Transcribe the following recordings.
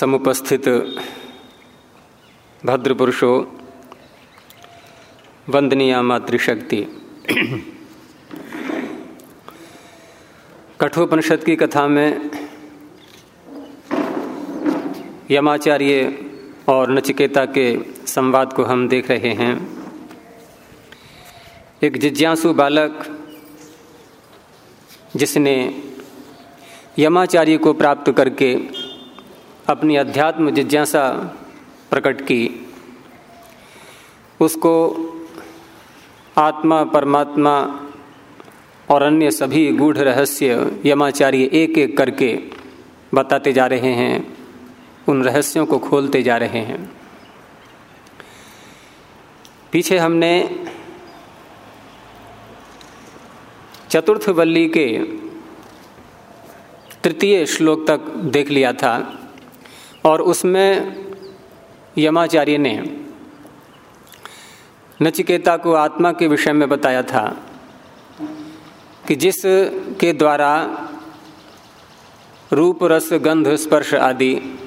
समुपस्थित भद्र पुरुषों वंदनीय मातृशक्ति। कठोपनिषद की कथा में यमाचार्य और नचिकेता के संवाद को हम देख रहे हैं। एक जिज्ञासु बालक, जिसने यमाचार्य को प्राप्त करके अपनी अध्यात्म जिज्ञासा प्रकट की। उसको आत्मा, परमात्मा और अन्य सभी गूढ़ रहस्य यमाचार्य एक एक करके बताते जा रहे हैं, उन रहस्यों को खोलते जा रहे हैं। पीछे हमने चतुर्थ वल्ली के तृतीय श्लोक तक देख लिया था। और उसमें यमाचार्य ने नचिकेता को आत्मा के विषय में बताया था कि जिस के द्वारा रूप, रस, गंध, स्पर्श आदि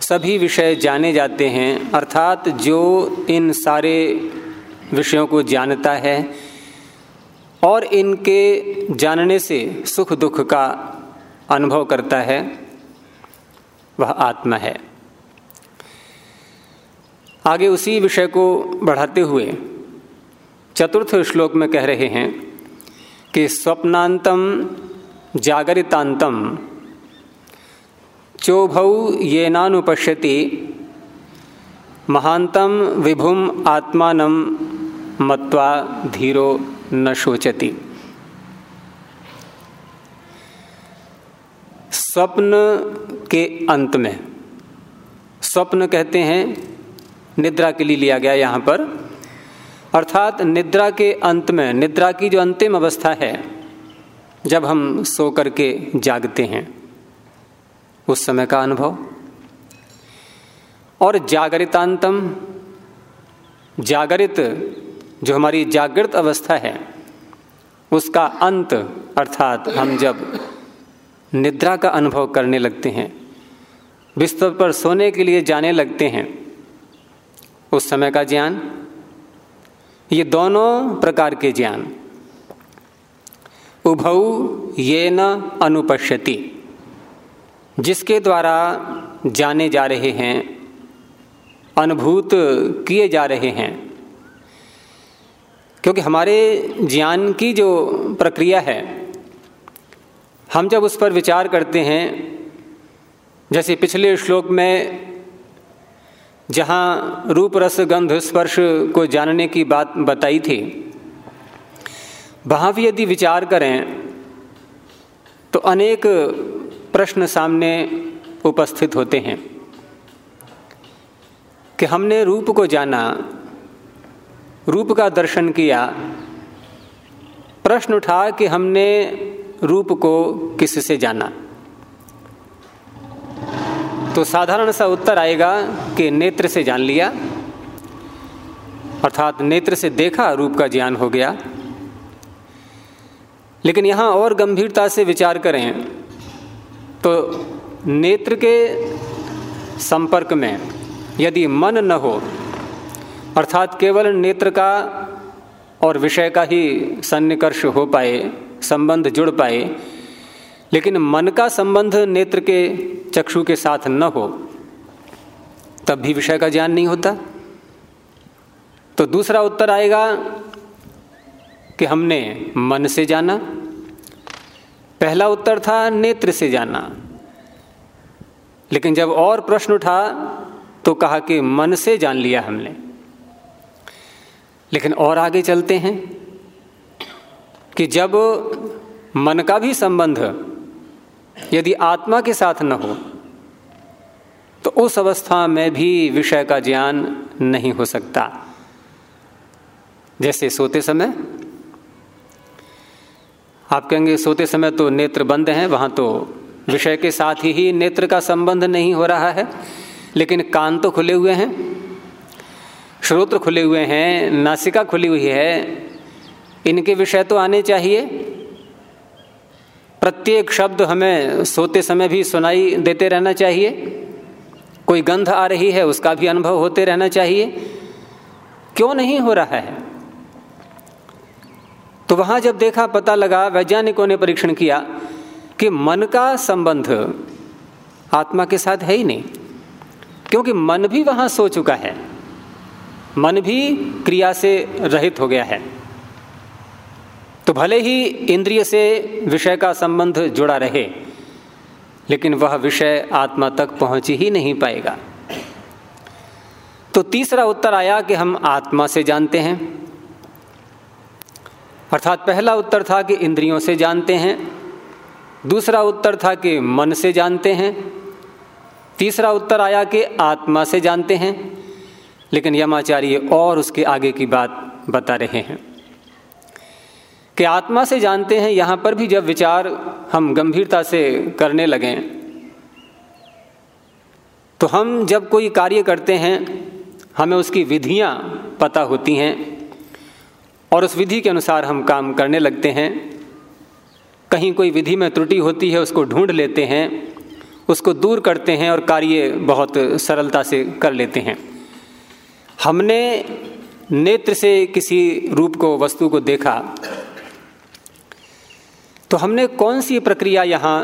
सभी विषय जाने जाते हैं, अर्थात जो इन सारे विषयों को जानता है और इनके जानने से सुख दुख का अनुभव करता है वह आत्मा है। आगे उसी विषय को बढ़ाते हुए चतुर्थ श्लोक में कह रहे हैं कि स्वप्नांतम जागरितांतम चोभौ ये नानुपश्यति महांतम विभुम आत्मान मत्वा धीरो न शोचति। स्वप्न के अंत में स्वप्न कहते हैं, निद्रा के लिए लिया गया यहाँ पर। अर्थात निद्रा के अंत में, निद्रा की जो अंतिम अवस्था है, जब हम सो करके जागते हैं, उस समय का अनुभव। और जागरितांतम, जागरित जो हमारी जागृत अवस्था है, उसका अंत, अर्थात हम जब निद्रा का अनुभव करने लगते हैं। बिस्तर पर सोने के लिए जाने लगते हैं। उस समय का ज्ञान, ये दोनों प्रकार के ज्ञान। उभऊ ये न अनुपश्यति, जिसके द्वारा जाने जा रहे हैं, अनुभूत किए जा रहे हैं। क्योंकि हमारे ज्ञान की जो प्रक्रिया है हम जब उस पर विचार करते हैं, जैसे पिछले श्लोक में, जहाँ रूप रस गंध स्पर्श को जानने की बात बताई थी, वहाँ भी यदि विचार करें तो अनेक प्रश्न सामने उपस्थित होते हैं। कि हमने रूप को जाना, रूप का दर्शन किया, प्रश्न उठा कि हमने रूप को किससे जाना? तो साधारण सा उत्तर आएगा कि नेत्र से जान लिया, अर्थात नेत्र से देखा रूप का ज्ञान हो गया। लेकिन यहाँ और गंभीरता से विचार करें तो नेत्र के संपर्क में यदि मन न हो, अर्थात केवल नेत्र का और विषय का ही सन्निकर्ष हो पाए संबंध जुड़ पाए, लेकिन मन का संबंध नेत्र के चक्षु के साथ न हो, तब भी विषय का ज्ञान नहीं होता। तो दूसरा उत्तर आएगा कि हमने मन से जाना। पहला उत्तर था नेत्र से जाना। लेकिन जब और प्रश्न उठा तो कहा कि मन से जान लिया हमने। लेकिन और आगे चलते हैं। कि जब मन का भी संबंध यदि आत्मा के साथ न हो तो उस अवस्था में भी विषय का ज्ञान नहीं हो सकता। जैसे सोते समय, आप कहेंगे, सोते समय तो नेत्र बंद हैं, वहाँ तो विषय के साथ ही नेत्र का संबंध नहीं हो रहा है, लेकिन कान तो खुले हुए हैं, श्रोत्र खुले हुए हैं, नासिका खुली हुई है इनके विषय तो आने चाहिए। प्रत्येक शब्द हमें सोते समय भी सुनाई देते रहना चाहिए। कोई गंध आ रही है, उसका भी अनुभव होते रहना चाहिए। क्यों नहीं हो रहा है? तो वहाँ जब देखा, पता लगा, वैज्ञानिकों ने परीक्षण किया कि मन का संबंध आत्मा के साथ है ही नहीं, क्योंकि मन भी वहाँ सो चुका है। मन भी क्रिया से रहित हो गया है। तो भले ही इंद्रिय से विषय का संबंध जुड़ा रहे, लेकिन वह विषय आत्मा तक पहुँच ही नहीं पाएगा। तो तीसरा उत्तर आया कि हम आत्मा से जानते हैं। अर्थात पहला उत्तर था कि इंद्रियों से जानते हैं। दूसरा उत्तर था कि मन से जानते हैं। तीसरा उत्तर आया कि आत्मा से जानते हैं। लेकिन यमाचार्य और उसके आगे की बात बता रहे हैं। कि आत्मा से जानते हैं, यहाँ पर भी जब विचार हम गंभीरता से करने लगें तो हम जब कोई कार्य करते हैं, हमें उसकी विधियाँ पता होती हैं और उस विधि के अनुसार हम काम करने लगते हैं। कहीं कोई विधि में त्रुटि होती है, उसको ढूंढ लेते हैं, उसको दूर करते हैं और कार्य बहुत सरलता से कर लेते हैं। हमने नेत्र से किसी रूप को, वस्तु को देखा तो हमने कौन सी प्रक्रिया यहाँ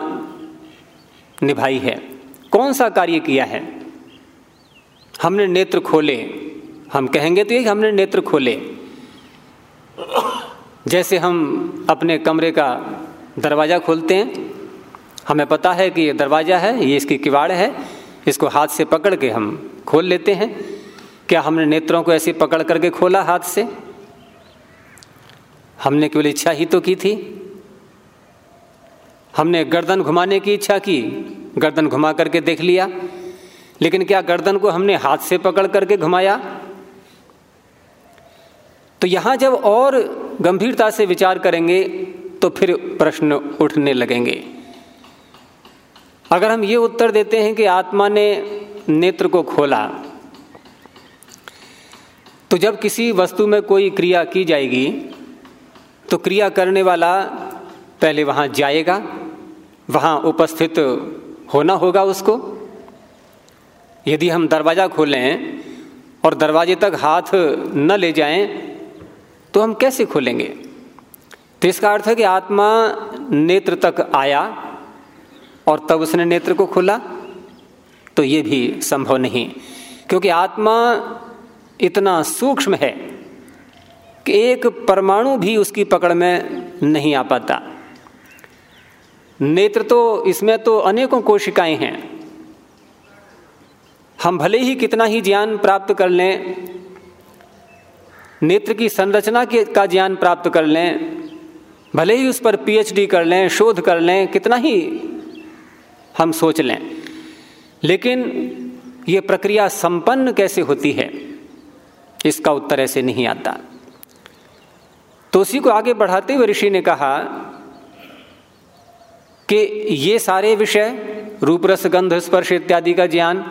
निभाई है? कौन सा कार्य किया है? हमने नेत्र खोले। हम कहेंगे तो ये हमने नेत्र खोले। जैसे हम अपने कमरे का दरवाज़ा खोलते हैं, हमें पता है कि ये दरवाज़ा है, ये इसकी किवाड़ है, इसको हाथ से पकड़ के हम खोल लेते हैं। क्या हमने नेत्रों को ऐसे पकड़ करके खोला हाथ से? हमने केवल इच्छा ही तो की थी। हमने गर्दन घुमाने की इच्छा की, गर्दन घुमा करके देख लिया। लेकिन क्या गर्दन को हमने हाथ से पकड़ करके घुमाया? तो यहाँ जब और गंभीरता से विचार करेंगे तो फिर प्रश्न उठने लगेंगे। अगर हम ये उत्तर देते हैं कि आत्मा ने नेत्र को खोला तो जब किसी वस्तु में कोई क्रिया की जाएगी तो क्रिया करने वाला पहले वहाँ जाएगा। वहाँ उपस्थित होना होगा उसको। यदि हम दरवाज़ा खोलें और दरवाजे तक हाथ न ले जाएँ तो हम कैसे खोलेंगे? तो इसका अर्थ है कि आत्मा नेत्र तक आया और तब उसने नेत्र को खोला तो ये भी संभव नहीं। क्योंकि आत्मा इतना सूक्ष्म है कि एक परमाणु भी उसकी पकड़ में नहीं आ पाता। नेत्र तो इसमें तो अनेकों कोशिकाएँ हैं। हम भले ही कितना ही ज्ञान प्राप्त कर लें, नेत्र की संरचना के का ज्ञान प्राप्त कर लें, भले ही उस पर पीएचडी कर लें, शोध कर लें, कितना ही हम सोच लें। लेकिन ये प्रक्रिया संपन्न कैसे होती है, इसका उत्तर ऐसे नहीं आता। तो उसी को आगे बढ़ाते हुए ऋषि ने कहा कि ये सारे विषय रूप रस गंध, स्पर्श इत्यादि का ज्ञान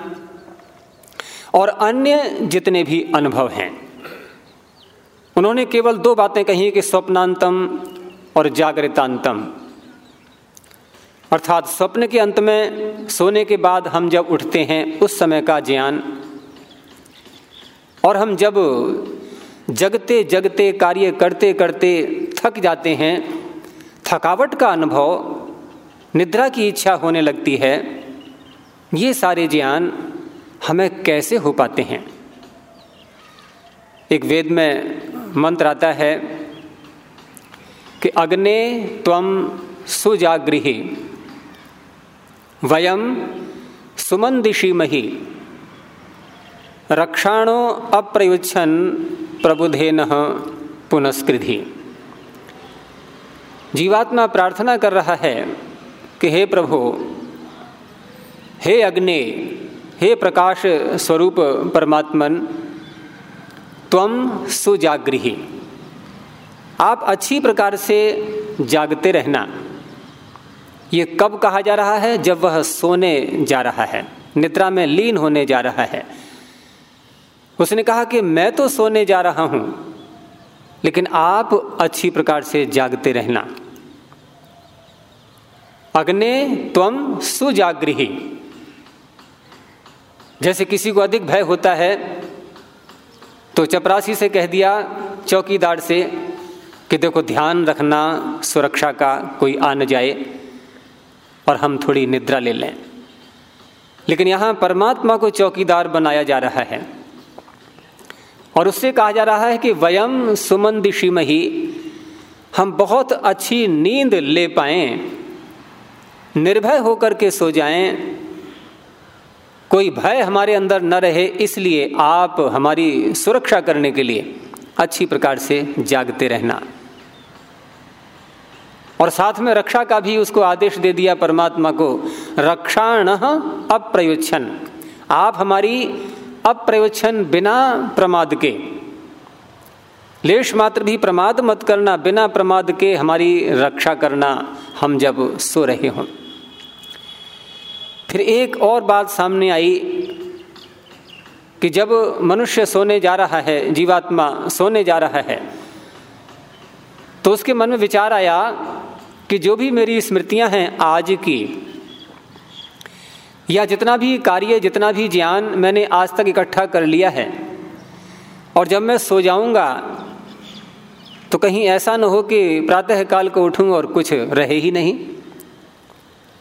और अन्य जितने भी अनुभव हैं, उन्होंने केवल दो बातें कही कि स्वप्नांतम और जागृतांतम। अर्थात स्वप्न के अंत में सोने के बाद हम जब उठते हैं, उस समय का ज्ञान और हम जब जगते जगते कार्य करते करते थक जाते हैं, थकावट का अनुभव निद्रा की इच्छा होने लगती है। ये सारे ज्ञान हमें कैसे हो पाते हैं? एक वेद में मंत्र आता है कि अग्ने तम सुजागृहि वयम सुमंदिशीमहि रक्षाणो अप्रयुच्छन प्रबुधेन पुनस्कृधि। जीवात्मा प्रार्थना कर रहा है कि हे प्रभु, हे अग्नि, हे प्रकाश स्वरूप परमात्मन तम सुजागृही। आप अच्छी प्रकार से जागते रहना। ये कब कहा जा रहा है? जब वह सोने जा रहा है, निद्रा में लीन होने जा रहा है। उसने कहा कि मैं तो सोने जा रहा हूँ, लेकिन आप अच्छी प्रकार से जागते रहना। अग्ने त्वम सुजागृही जैसे किसी को अधिक भय होता है तो चपरासी से कह दिया, चौकीदार से कि देखो ध्यान रखना, सुरक्षा का कोई आ न जाए, और हम थोड़ी निद्रा ले लें। लेकिन यहाँ परमात्मा को चौकीदार बनाया जा रहा है। और उससे कहा जा रहा है कि वयम सुमन दिशिमही हम बहुत अच्छी नींद ले पाए निर्भय होकर के सो जाएँ। कोई भय हमारे अंदर न रहे, इसलिए आप हमारी सुरक्षा करने के लिए अच्छी प्रकार से जागते रहना। और साथ में रक्षा का भी उसको आदेश दे दिया परमात्मा को, रक्षाण अप्रयोच्छन। आप हमारी अप्रयोच्छन बिना प्रमाद के, लेश मात्र भी प्रमाद मत करना, बिना प्रमाद के हमारी रक्षा करना हम जब सो रहे हों। फिर एक और बात सामने आई कि जब मनुष्य सोने जा रहा है, जीवात्मा सोने जा रहा है तो उसके मन में विचार आया कि जो भी मेरी स्मृतियाँ हैं आज की, या जितना भी कार्य, जितना भी ज्ञान मैंने आज तक इकट्ठा कर लिया है, और जब मैं सो जाऊँगा तो कहीं ऐसा न हो कि प्रातः काल को उठूं और कुछ रहे ही नहीं।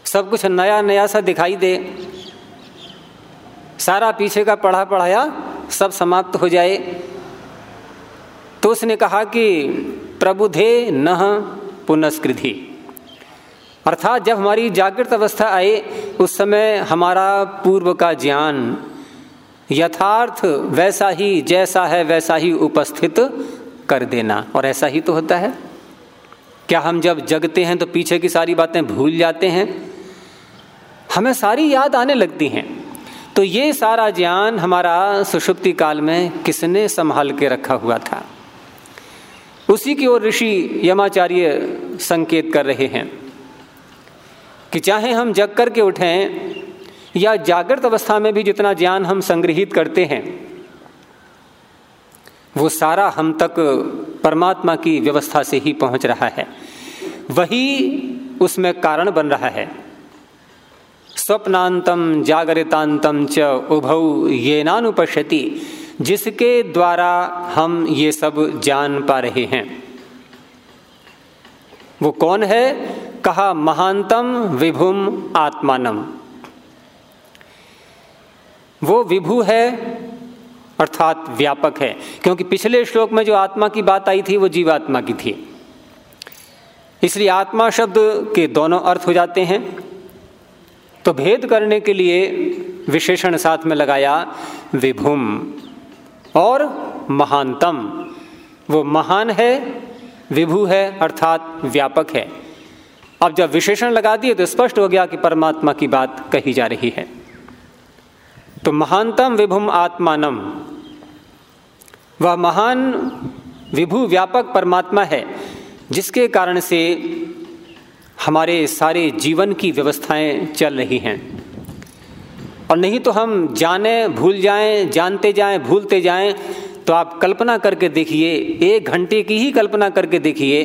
सब कुछ नया नया सा दिखाई दे। सारा पीछे का पढ़ा पढ़ाया सब समाप्त हो जाए। तो उसने कहा कि प्रबुधे न पुनस्कृति। अर्थात जब हमारी जागृत अवस्था आए, उस समय हमारा पूर्व का ज्ञान यथार्थ वैसा ही, जैसा है वैसा ही उपस्थित कर देना। और ऐसा ही तो होता है। क्या हम जब जगते हैं तो पीछे की सारी बातें भूल जाते हैं? हमें सारी याद आने लगती हैं। तो ये सारा ज्ञान हमारा सुषुप्ति काल में किसने संभाल के रखा हुआ था? उसी की ओर ऋषि यमाचार्य संकेत कर रहे हैं कि चाहे हम जग करके उठें या जागृत अवस्था में भी जितना ज्ञान हम संग्रहित करते हैं, वो सारा हम तक परमात्मा की व्यवस्था से ही पहुँच रहा है। वही उसमें कारण बन रहा है। स्वप्नांतम जागरितांतम च उभौ ये नानुपश्यति जिसके द्वारा हम ये सब जान पा रहे हैं। वो कौन है? कहा महानतम विभुम आत्मानम वो विभु है, अर्थात व्यापक है, क्योंकि पिछले श्लोक में जो आत्मा की बात आई थी, वो जीवात्मा की थी। इसलिए आत्मा शब्द के दोनों अर्थ हो जाते हैं। तो भेद करने के लिए विशेषण साथ में लगाया विभुम और महानतम। वो महान है, विभु है, अर्थात व्यापक है। अब जब विशेषण लगा दिए तो स्पष्ट हो गया कि परमात्मा की बात कही जा रही है। तो महानतम विभुम आत्मानम। वह महान, विभु, व्यापक परमात्मा है, जिसके कारण से हमारे सारे जीवन की व्यवस्थाएँ चल रही हैं। और नहीं तो हम जाने, भूल जाएँ, जानते जाएँ, भूलते जाएँ तो आप कल्पना करके देखिए, एक घंटे की ही कल्पना करके देखिए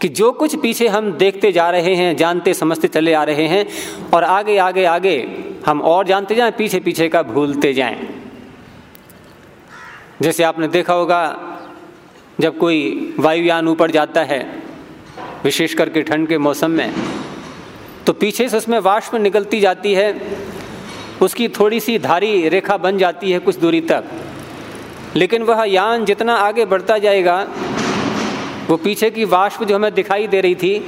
कि जो कुछ पीछे हम देखते जा रहे हैं, जानते, समझते चले आ रहे हैं, और आगे आगे आगे हम और जानते जाएँ, पीछे पीछे का भूलते जाएँ। जैसे आपने देखा होगा, जब कोई वायुयान ऊपर जाता है विशेष करके ठंड के मौसम में तो पीछे से उसमें वाष्प निकलती जाती है, उसकी थोड़ी सी धारी रेखा बन जाती है कुछ दूरी तक। लेकिन वह यान जितना आगे बढ़ता जाएगा, वो पीछे की वाष्प जो हमें दिखाई दे रही थी,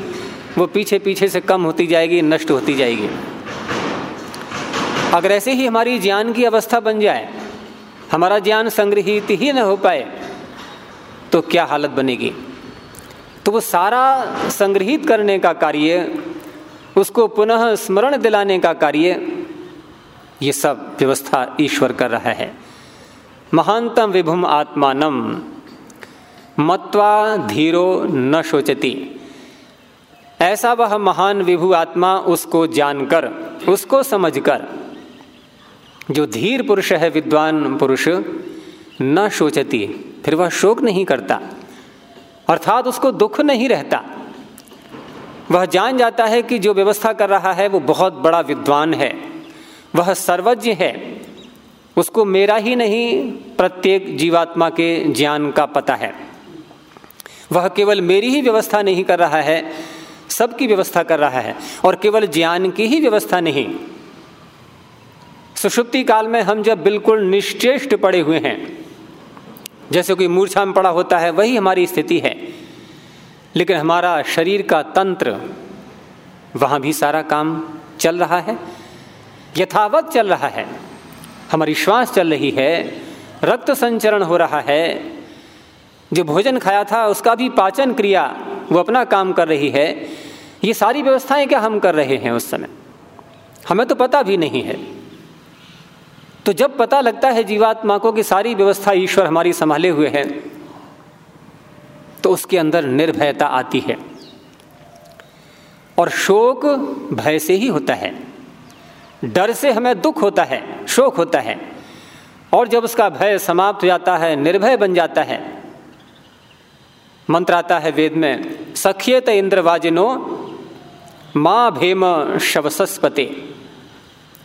वो पीछे पीछे से कम होती जाएगी, नष्ट होती जाएगी। अगर ऐसे ही हमारी ज्ञान की अवस्था बन जाए, हमारा ज्ञान संग्रहित ही न हो पाए तो क्या हालत बनेगी? तो वो सारा संग्रहित करने का कार्य, उसको पुनः स्मरण दिलाने का कार्य, ये सब व्यवस्था ईश्वर कर रहा है। महानतम विभुम आत्मानम मत्वा धीरो न शोचती। ऐसा वह महान विभु आत्मा उसको जानकर, उसको समझकर, जो धीर पुरुष है, विद्वान पुरुष, न शोचती। फिर वह शोक नहीं करता। अर्थात उसको दुख नहीं रहता। वह जान जाता है कि जो व्यवस्था कर रहा है वो बहुत बड़ा विद्वान है। वह सर्वज्ञ है। उसको मेरा ही नहीं, प्रत्येक जीवात्मा के ज्ञान का पता है। वह केवल मेरी ही व्यवस्था नहीं कर रहा है, सबकी व्यवस्था कर रहा है और केवल ज्ञान की ही व्यवस्था नहीं। सुषुप्ति काल में हम जब बिल्कुल निश्चेष्ट पड़े हुए हैं जैसे कोई मूर्छा में पड़ा होता है, वही हमारी स्थिति है। लेकिन हमारा शरीर का तंत्र, वहाँ भी सारा काम चल रहा है, यथावत चल रहा है। हमारी श्वास चल रही है, रक्त संचरण हो रहा है। जो भोजन खाया था, उसका भी पाचन क्रिया, वो अपना काम कर रही है। ये सारी व्यवस्थाएँ क्या हम कर रहे हैं उस समय? हमें तो पता भी नहीं है। तो जब पता लगता है जीवात्मा को कि सारी व्यवस्था ईश्वर हमारी संभाले हुए है तो उसके अंदर निर्भयता आती है। और शोक भय से ही होता है। डर से हमें दुख होता है, शोक होता है। और जब उसका भय समाप्त हो जाता है, निर्भय बन जाता है। मंत्र आता है वेद में, सख्यत इंद्रवाजिनो माँ भेम शवसस्पते।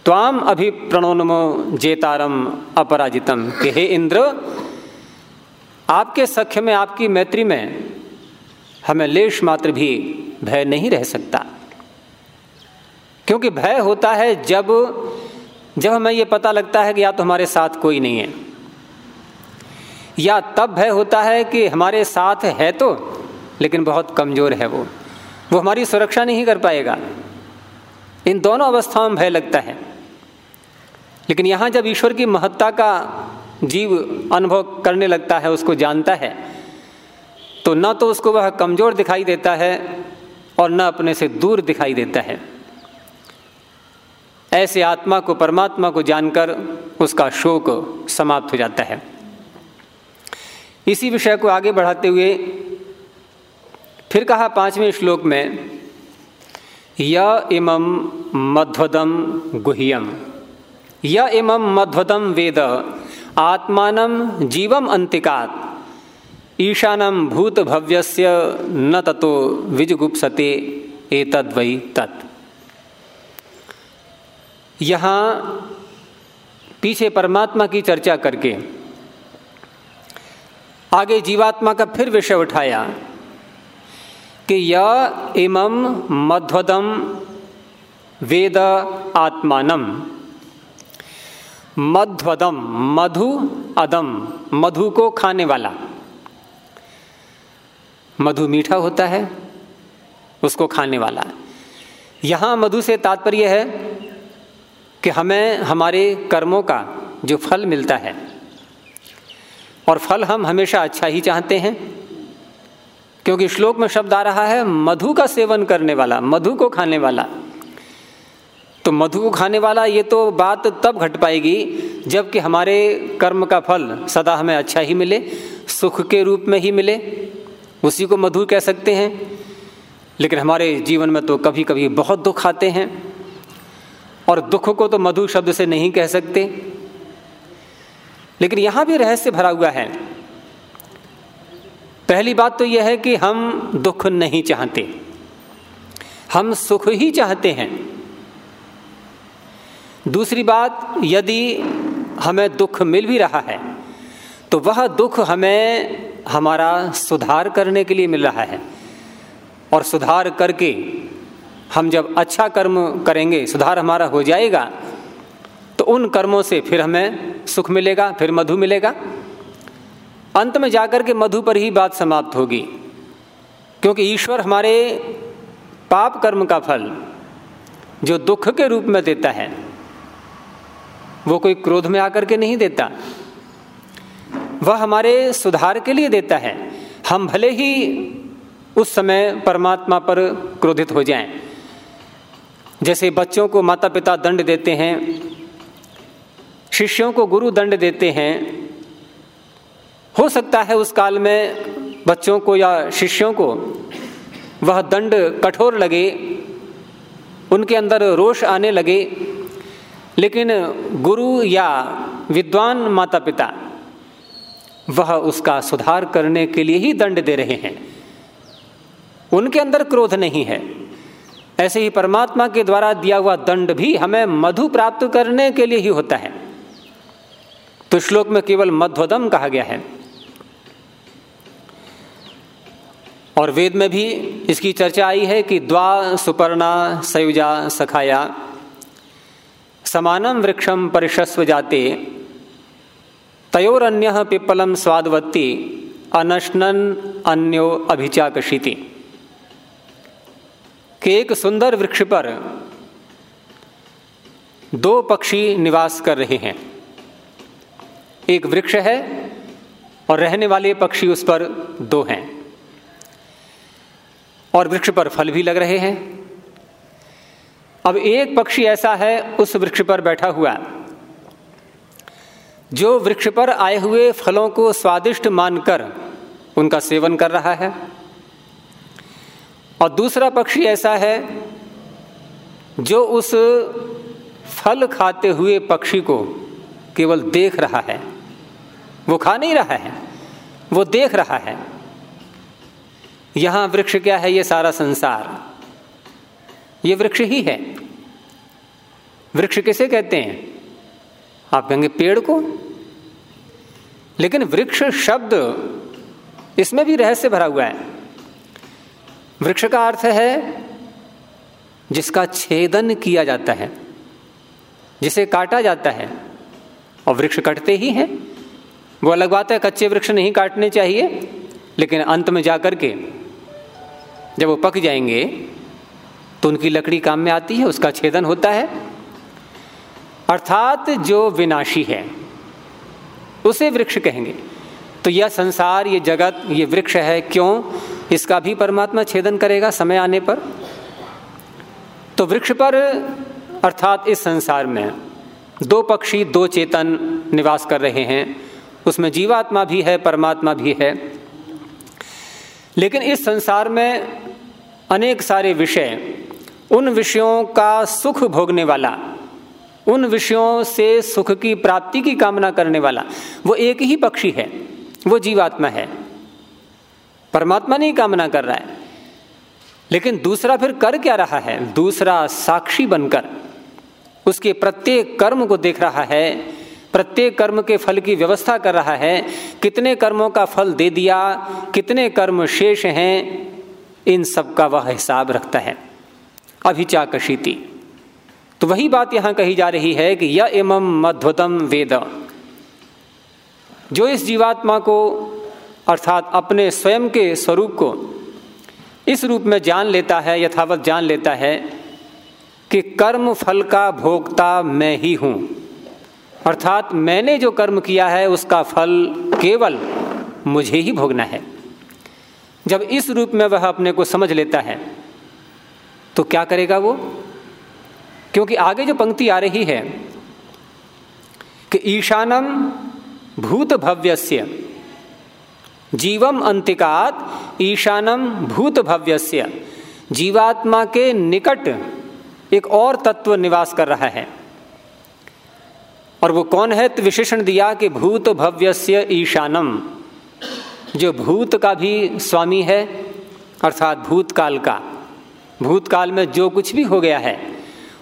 त्वाम अभि प्रणोनमो जेतारम अपराजितम। कि हे इंद्र, आपके सख्य में, आपकी मैत्री में हमें लेश मात्र भी भय नहीं रह सकता। क्योंकि भय होता है जब जब हमें ये पता लगता है कि या तो हमारे साथ कोई नहीं है, या तब भय होता है कि हमारे साथ है तो लेकिन बहुत कमज़ोर है वो। वो हमारी सुरक्षा नहीं कर पाएगा। इन दोनों अवस्थाओं में भय लगता है। लेकिन यहाँ जब ईश्वर की महत्ता का जीव अनुभव करने लगता है, उसको जानता है तो न तो उसको वह कमज़ोर दिखाई देता है और न अपने से दूर दिखाई देता है। ऐसे आत्मा को, परमात्मा को जानकर उसका शोक समाप्त हो जाता है। इसी विषय को आगे बढ़ाते हुए फिर कहा पाँचवें श्लोक में, य मध्वदम गुह्यम। य इमं मध्वदम वेद। आत्मान जीवम अंतिकात ईशानम भूत भव्यस्य न ततो विजगुप्सते एतद्वै तत्। यहाँ पीछे परमात्मा की चर्चा करके आगे जीवात्मा का फिर विषय उठाया कि य इमं मध्वदम वेद आत्मानम मध्वदम, मधु अदम, मधु को खाने वाला। मधु मीठा होता है, उसको खाने वाला। यहाँ मधु से तात्पर्य है कि हमें, हमारे कर्मों का जो फल मिलता है, और फल हम हमेशा अच्छा ही चाहते हैं, क्योंकि श्लोक में शब्द आ रहा है, मधु का सेवन करने वाला, मधु को खाने वाला। तो मधु को खाने वाला ये तो बात तब घट पाएगी जबकि हमारे कर्म का फल सदा हमें अच्छा ही मिले, सुख के रूप में ही मिले। उसी को मधु कह सकते हैं। लेकिन हमारे जीवन में तो कभी कभी बहुत दुख आते हैं। और दुख को तो मधु शब्द से नहीं कह सकते। लेकिन यहाँ भी रहस्य भरा हुआ है। पहली बात तो यह है कि हम दुख नहीं चाहते। हम सुख ही चाहते हैं। दूसरी बात, यदि हमें दुख मिल भी रहा है तो वह दुख हमें हमारा सुधार करने के लिए मिल रहा है। और सुधार करके हम जब अच्छा कर्म करेंगे, सुधार हमारा हो जाएगा तो उन कर्मों से फिर हमें सुख मिलेगा, फिर मधु मिलेगा। अंत में जाकर के मधु पर ही बात समाप्त होगी, क्योंकि ईश्वर हमारे पाप कर्म का फल जो दुख के रूप में देता है वो कोई क्रोध में आकर के नहीं देता। वह हमारे सुधार के लिए देता है। हम भले ही उस समय परमात्मा पर क्रोधित हो जाएँ। जैसे बच्चों को माता पिता दंड देते हैं, शिष्यों को गुरु दंड देते हैं, हो सकता है उस काल में बच्चों को या शिष्यों को वह दंड कठोर लगे, उनके अंदर रोष आने लगे लेकिन गुरु या विद्वान माता पिता वह उसका सुधार करने के लिए ही दंड दे रहे हैं। उनके अंदर क्रोध नहीं है। ऐसे ही परमात्मा के द्वारा दिया हुआ दंड भी हमें मधु प्राप्त करने के लिए ही होता है। तो श्लोक में केवल मध्वदम कहा गया है। और वेद में भी इसकी चर्चा आई है कि द्वा सुपर्णा सयुजा सखाया। समानम वृक्षम परिशस्व जाते, तयोरन्य पिप्पलम स्वादवत्ती, अनशनन अन्यो अभिचाकशीति। के एक सुंदर वृक्ष पर दो पक्षी निवास कर रहे हैं। एक वृक्ष है और रहने वाले पक्षी उस पर दो हैं। और वृक्ष पर फल भी लग रहे हैं। अब एक पक्षी ऐसा है, उस वृक्ष पर बैठा हुआ जो वृक्ष पर आए हुए फलों को स्वादिष्ट मानकर उनका सेवन कर रहा है। और दूसरा पक्षी ऐसा है, जो उस फल खाते हुए पक्षी को केवल देख रहा है। वो खा नहीं रहा है, वो देख रहा है। यहाँ वृक्ष क्या है, ये सारा संसार। ये वृक्ष ही है। वृक्ष किसे कहते हैं? आप कहेंगे पेड़ को। लेकिन वृक्ष शब्द इसमें भी रहस्य भरा हुआ है। वृक्ष का अर्थ है जिसका छेदन किया जाता है, जिसे काटा जाता है, और वृक्ष कटते ही हैं। वो अलग बात है, कच्चे वृक्ष नहीं काटने चाहिए, लेकिन अंत में जाकर के जब वो पक जाएँगे तो उनकी लकड़ी काम में आती है, उसका छेदन होता है। अर्थात जो विनाशी है, उसे वृक्ष कहेंगे। तो यह संसार ये जगत ये वृक्ष है, क्यों? इसका भी परमात्मा छेदन करेगा समय आने पर। तो वृक्ष पर, अर्थात इस संसार में, दो पक्षी, दो चेतन निवास कर रहे हैं। उसमें जीवात्मा भी है, परमात्मा भी है। लेकिन इस संसार में अनेक सारे विषय उन विषयों का सुख भोगने वाला, उन विषयों से सुख की प्राप्ति की कामना करने वाला, वो एक ही पक्षी है, वो जीवात्मा है। परमात्मा नहीं कामना कर रहा है। लेकिन दूसरा फिर कर क्या रहा है? दूसरा साक्षी बनकर उसके प्रत्येक कर्म को देख रहा है, प्रत्येक कर्म के फल की व्यवस्था कर रहा है, कितने कर्मों का फल दे दिया, कितने कर्म शेष हैं, इन सब का वह हिसाब रखता है। अभिचाकशीति। तो वही बात यहाँ कही जा रही है कि यह इमम मध्वतम वेद। जो इस जीवात्मा को, अर्थात अपने स्वयं के स्वरूप को, इस रूप में जान लेता है, यथावत जान लेता है, कि कर्म फल का भोक्ता मैं ही हूँ। अर्थात मैंने जो कर्म किया है, उसका फल केवल मुझे ही भोगना है। जब इस रूप में वह अपने को समझ लेता है तो क्या करेगा वो? क्योंकि आगे जो पंक्ति आ रही है कि ईशानम भूत भव्यस्य जीवम अंतिकात ईशानम भूत भव्यस्य जीवात्मा के निकट एक और तत्व निवास कर रहा है। और वो कौन है? तो विशेषण दिया कि भूत भव्यस्य ईशानम, जो भूत का भी स्वामी है, अर्थात भूतकाल का। भूतकाल में जो कुछ भी हो गया है,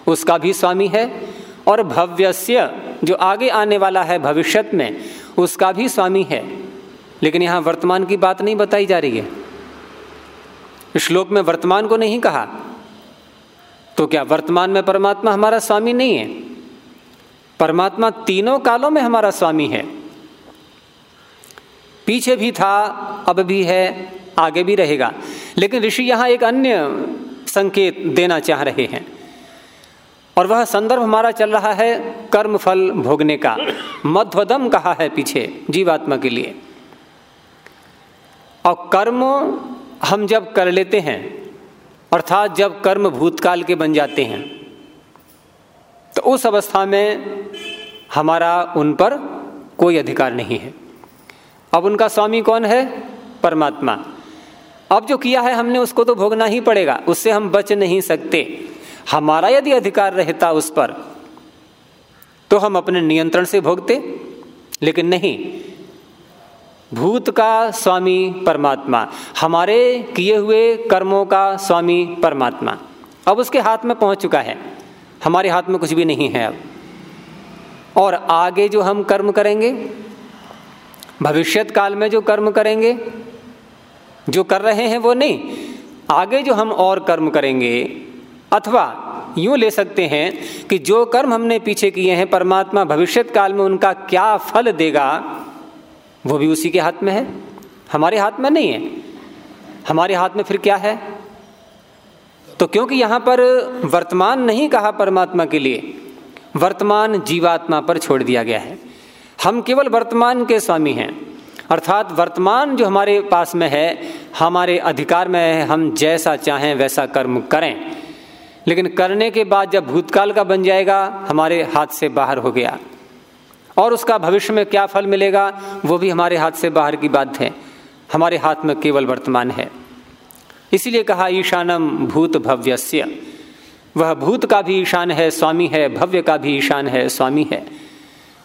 उसका भी स्वामी है और भव्यस्य जो आगे आने वाला है भविष्यत में, उसका भी स्वामी है। लेकिन यहाँ वर्तमान की बात नहीं बताई जा रही है। श्लोक में वर्तमान को नहीं कहा। तो क्या वर्तमान में परमात्मा हमारा स्वामी नहीं है? परमात्मा तीनों कालों में हमारा स्वामी है। पीछे भी था, अब भी है, आगे भी रहेगा। लेकिन ऋषि यहाँ एक अन्य संकेत देना चाह रहे हैं। और वह संदर्भ हमारा चल रहा है कर्म फल भोगने का। मध्वदम कहा है पीछे, जीवात्मा के लिए। और कर्म हम जब कर लेते हैं, अर्थात जब कर्म भूतकाल के बन जाते हैं तो उस अवस्था में हमारा उन पर कोई अधिकार नहीं है। अब उनका स्वामी कौन है? परमात्मा। अब जो किया है हमने उसको तो भोगना ही पड़ेगा, उससे हम बच नहीं सकते। हमारा यदि अधिकार रहता उस पर तो हम अपने नियंत्रण से भोगते, लेकिन नहीं। भूत का स्वामी परमात्मा, हमारे किए हुए कर्मों का स्वामी परमात्मा। अब उसके हाथ में पहुँच चुका है, हमारे हाथ में कुछ भी नहीं है अब। और आगे जो हम कर्म करेंगे, भविष्यत काल में जो कर्म करेंगे जो कर रहे हैं वो नहीं। आगे जो हम और कर्म करेंगे, अथवा यूँ ले सकते हैं कि जो कर्म हमने पीछे किए हैं, परमात्मा भविष्यत काल में उनका क्या फल देगा, वो भी उसी के हाथ में है। हमारे हाथ में नहीं है। हमारे हाथ में फिर क्या है? तो क्योंकि यहाँ पर वर्तमान नहीं कहा परमात्मा के लिए, वर्तमान जीवात्मा पर छोड़ दिया गया है। हम केवल वर्तमान के स्वामी हैं। अर्थात वर्तमान जो हमारे पास में है, हमारे अधिकार में है, हम जैसा चाहें वैसा कर्म करें। लेकिन करने के बाद जब भूतकाल का बन जाएगा, हमारे हाथ से बाहर हो गया। और उसका भविष्य में क्या फल मिलेगा, वो भी हमारे हाथ से बाहर की बात है। हमारे हाथ में केवल वर्तमान है। इसीलिए कहा, ईशानम भूत भव्यस्य। वह भूत का भी ईशान है, स्वामी है, भव्य का भी ईशान है, स्वामी है।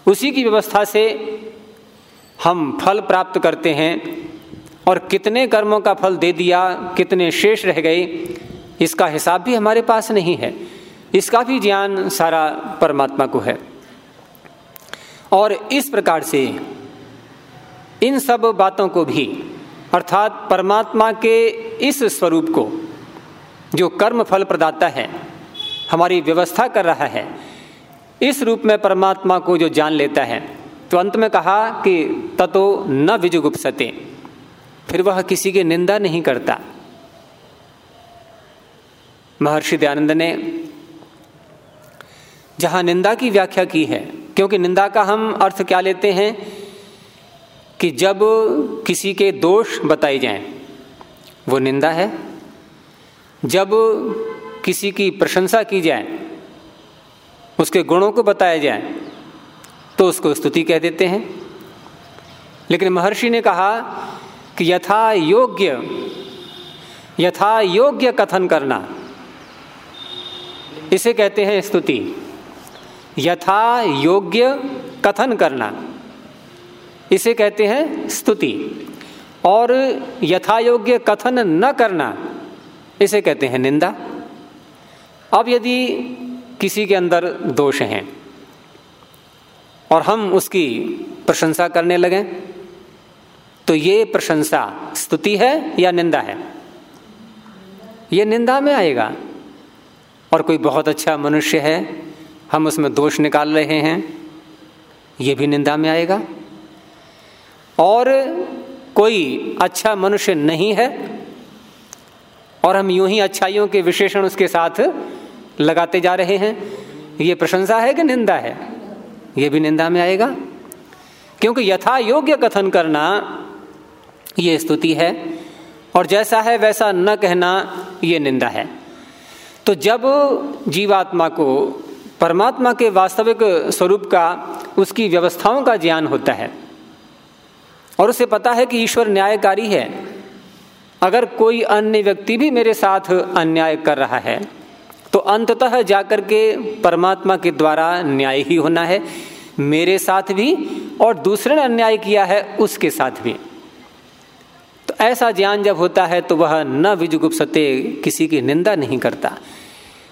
उसी की व्यवस्था से हम फल प्राप्त करते हैं और कितने कर्मों का फल दे दिया, कितने शेष रह गए, इसका हिसाब भी हमारे पास नहीं है। इसका भी ज्ञान सारा परमात्मा को है। और इस प्रकार से इन सब बातों को भी, अर्थात परमात्मा के इस स्वरूप को जो कर्म फल प्रदाता है, हमारी व्यवस्था कर रहा है, इस रूप में परमात्मा को जो जान लेता है तो अंत में कहा कि ततो न विजुगुप्सते, फिर वह किसी की निंदा नहीं करता। महर्षि दयानंद ने, जहाँ निंदा की व्याख्या की है, क्योंकि निंदा का हम अर्थ क्या लेते हैं? कि जब किसी के दोष बताए जाएँ, वो निंदा है। जब किसी की प्रशंसा की जाए, उसके गुणों को बताया जाए तो उसको स्तुति कह देते हैं। लेकिन महर्षि ने कहा कि यथा योग्य यथा योग्य कथन करना। इसे कहते हैं स्तुति। यथा योग्य कथन करना। इसे कहते हैं स्तुति। और यथा योग्य कथन न करना, इसे कहते हैं निंदा। अब यदि किसी के अंदर दोष हैं और हम उसकी प्रशंसा करने लगें। तो ये प्रशंसा स्तुति है या निंदा है? ये निंदा में आएगा। और कोई बहुत अच्छा मनुष्य है, हम उसमें दोष निकाल रहे हैं, ये भी निंदा में आएगा। और कोई अच्छा मनुष्य नहीं है, और हम यूँ ही अच्छाइयों के विशेषण उसके साथ लगाते जा रहे हैं, ये प्रशंसा है कि निंदा है? ये भी निंदा में आएगा। क्योंकि यथा योग्य कथन करना ये स्तुति है, और जैसा है वैसा न कहना ये निंदा है। तो जब जीवात्मा को, परमात्मा के वास्तविक स्वरूप का, उसकी व्यवस्थाओं का ज्ञान होता है, और उसे पता है कि ईश्वर न्यायकारी है, अगर कोई अन्य व्यक्ति भी मेरे साथ अन्याय कर रहा है तो अंततः जाकर के परमात्मा के द्वारा न्याय ही होना है, मेरे साथ भी और दूसरे ने अन्याय किया है, उसके साथ भी। तो ऐसा ज्ञान जब होता है तो वह न विजुगुप्सते किसी की निंदा नहीं करता।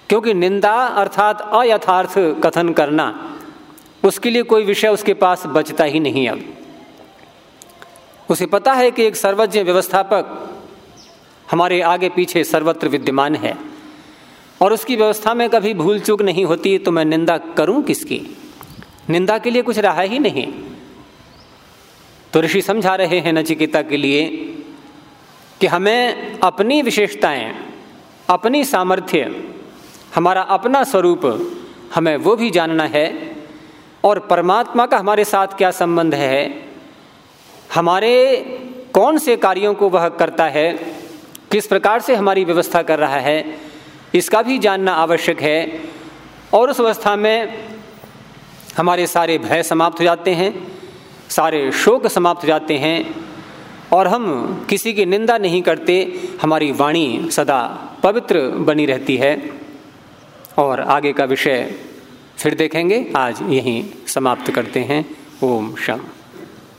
क्योंकि निंदा अर्थात अयथार्थ कथन करना, उसके लिए कोई विषय उसके पास बचता ही नहीं अब। उसे पता है कि एक सर्वज्ञ व्यवस्थापक हमारे आगे पीछे सर्वत्र विद्यमान है। और उसकी व्यवस्था में कभी भूल चूक नहीं होती तो मैं निंदा करूँ किसकी? निंदा के लिए कुछ रहा ही नहीं। तो ऋषि समझा रहे हैं नचिकेता के लिए कि हमें अपनी विशेषताएँ, अपनी सामर्थ्य, हमारा अपना स्वरूप हमें वो भी जानना है और परमात्मा का हमारे साथ क्या संबंध है, हमारे कौन से कार्यों को वह करता है, किस प्रकार से हमारी व्यवस्था कर रहा है इसका भी जानना आवश्यक है। और उस अवस्था में हमारे सारे भय समाप्त हो जाते हैं, सारे शोक समाप्त हो जाते हैं, और हम किसी की निंदा नहीं करते, हमारी वाणी सदा पवित्र बनी रहती है। और आगे का विषय फिर देखेंगे। आज यहीं समाप्त करते हैं। ओम शम